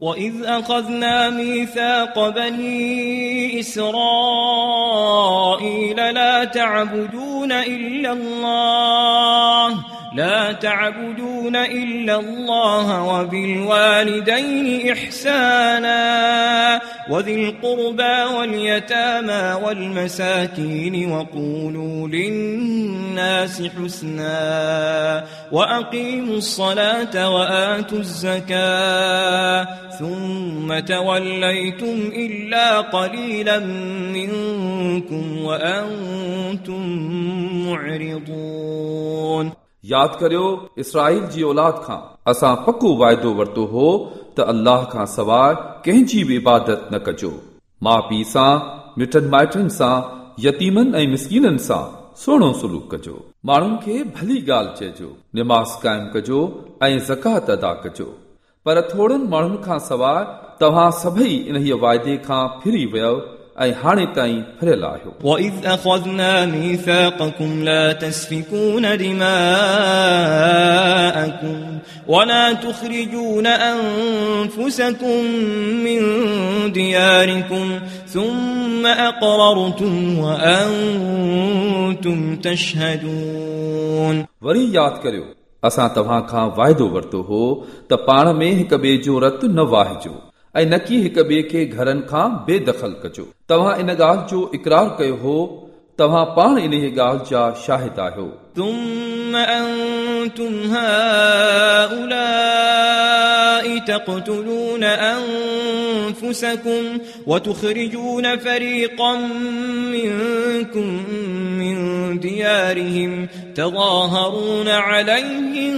وإذ أخذنا ميثاق بني إسرائيل لا تعبدون إلا الله لا تعبدون إلا الله وبالوالدين إحسانا وذي القربى واليتامى والمساكين وقولوا للناس حسنا وأقيموا الصلاة وآتوا الزكاة ثم توليتم إلا قليلا منكم وأنتم معرضون यादि करियो इसराईल जी औलाद खां असां पको वाइदो वरितो हो त अल्लाह खां सवाइ कंहिंजी बि इबादत न कजो। माउ पीउ सां, मिटनि माइटनि सां, यतीमनि ऐं मिसकीननि सां सुहिणो सलूक कजो। माण्हुनि खे भली ॻाल्हि चइजो, निमाज़ क़ाइमु कजो ऐं ज़कात अदा कजो। पर थोरनि माण्हुनि खां सवाइ, तव्हां सभई इन वाइदे खां फिरी वियो ऐं हाणे ताईं फिरियल आहियो وإذ أخذنا ميثاقكم لا تسفكون دماءكم ولا تخرجون أنفسكم من دياركم ثم أقررتم وأنتم تشهدون वरी यादि करियो असां तव्हां खां वाइदो वरितो हो त पाण में हिक ॿिए जो रतु न वाहिजो ऐं न की हिक ॿिए खे घरनि खां बेदख़ल कजो तव्हां इन ॻाल्हि जो इक़रार कयो हो तव्हां पाण इन ॻाल्हि जा शाहिद आहियो ثم أنتم هؤلاء تقتلون أنفسكم وتخرجون فريقا منكم من ديارهم تظاهرون عليهم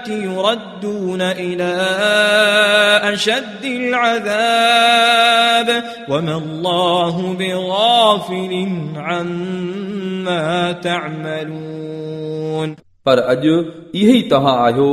يردون إلى أشد العذاب وما الله بغافل عما تعملون पर अॼु इहे ई तव्हां आहियो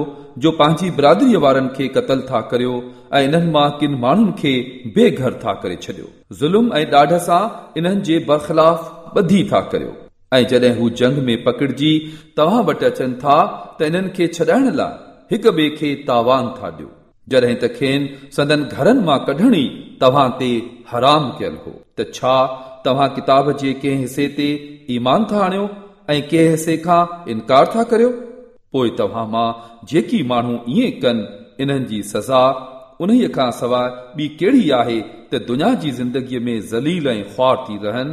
जो पंहिंजी बिरादरीअ वारनि खे क़तल था करियो ऐं इन्हनि मां किन माण्हुनि खे बेघर था करे छॾियो ज़ुल्म ऐं ॾाढ सां इन्हनि जे बरख़िलाफ़ ॿधी था करियो ۽ جڏهن هو جنگ ۾ پڪڙجي توهان وٽ اچن ٿا ته انهن کي ڇڏائڻ لاءِ هڪ ٻئي کي تاوان ٿا ڏيو. جڏهن ته کين سندن گهرن مان ڪڍڻي توهان تي حرام ڪيل هو ته ڇا توهان ڪتاب جي ڪنهن حصي تي ايمان ٿا آڻيو ۽ ڪنهن حصي کان انڪار ٿا ڪريو؟ پوءِ توهان مان جيڪي ماڻهو ائين ڪن انهن جي سزا انهيءَ کان سواءِ ٻي ڪهڙي آهي ته دنيا جي زندگيءَ ۾ ذليل ۽ خوار ٿي رهن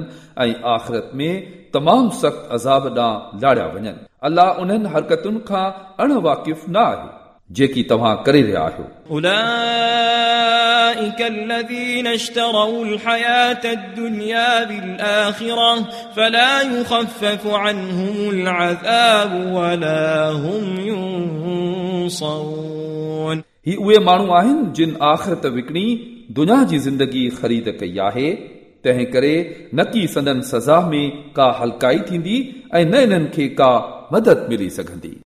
۽ آخرت ۾ तमामु सख़्त अज़ाब ॾांहुं लाड़िया वञनि अलाह उन्हनि हरकतुनि खां अण वाक़िफ़ न आहे जेकी तव्हां करे रहिया आहियो أولئك الذين اشتروا الحياة الدنيا بالآخرة فلا يخفف عنهم العذاب ولا هم ينصرون ही उहे माण्हू आहिनि जिन आख़िरत विकिणी दुनिया जी ज़िंदगी ख़रीद कई आहे तंहिं करे न की संदन सज़ा में का हल्काई थींदी ऐं न इन्हनि खे का मदद मिली सघंदी